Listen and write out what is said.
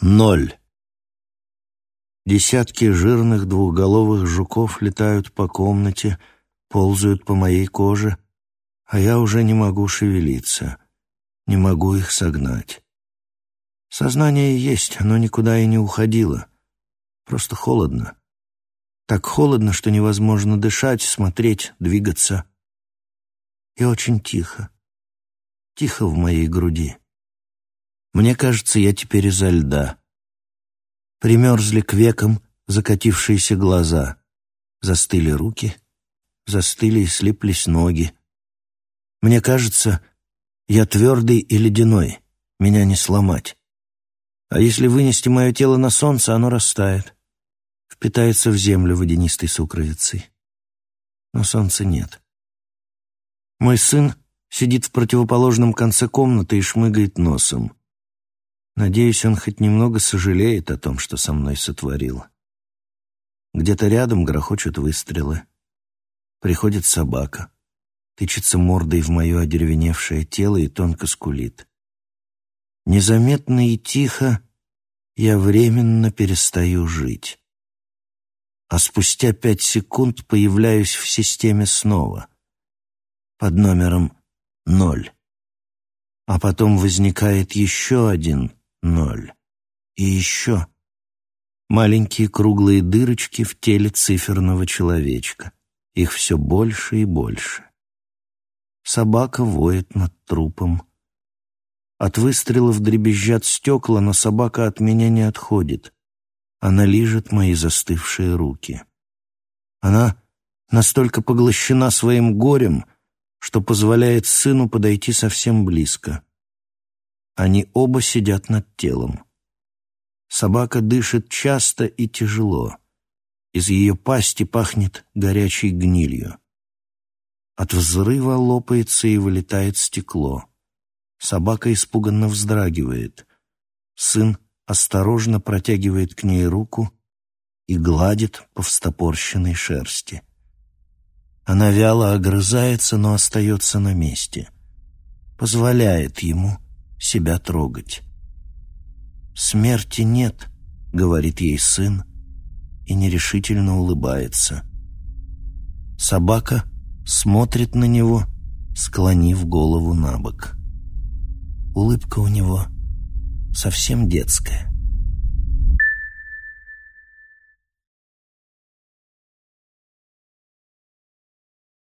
Ноль. Десятки жирных двухголовых жуков летают по комнате, ползают по моей коже, а я уже не могу шевелиться, не могу их согнать. Сознание есть, оно никуда и не уходило. Просто холодно. Так холодно, что невозможно дышать, смотреть, двигаться. И очень тихо. Тихо в моей груди. Мне кажется, я теперь изо льда. Примерзли к векам закатившиеся глаза. Застыли руки, застыли и слиплись ноги. Мне кажется, я твердый и ледяной, меня не сломать. А если вынести мое тело на солнце, оно растает, впитается в землю водянистой сукровицей. Но солнца нет. Мой сын сидит в противоположном конце комнаты и шмыгает носом. Надеюсь, он хоть немного сожалеет о том, что со мной сотворил. Где-то рядом грохочут выстрелы. Приходит собака, тычется мордой в мое одеревеневшее тело и тонко скулит. Незаметно и тихо я временно перестаю жить. А спустя пять секунд появляюсь в системе снова. Под номером ноль. А потом возникает еще один ноль. И еще маленькие круглые дырочки в теле циферного человечка. Их все больше и больше. Собака воет над трупом. От выстрелов дребезжат стекла, но собака от меня не отходит. Она лижет мои застывшие руки. Она настолько поглощена своим горем, что позволяет сыну подойти совсем близко. Они оба сидят над телом. Собака дышит часто и тяжело. Из ее пасти пахнет горячей гнилью. От взрыва лопается и вылетает стекло. Собака испуганно вздрагивает. Сын осторожно протягивает к ней руку и гладит по встопорщенной шерсти. Она вяло огрызается, но остается на месте. Позволяет ему себя трогать. «Смерти нет», — говорит ей сын и нерешительно улыбается. Собака смотрит на него, склонив голову на бок. Улыбка у него совсем детская.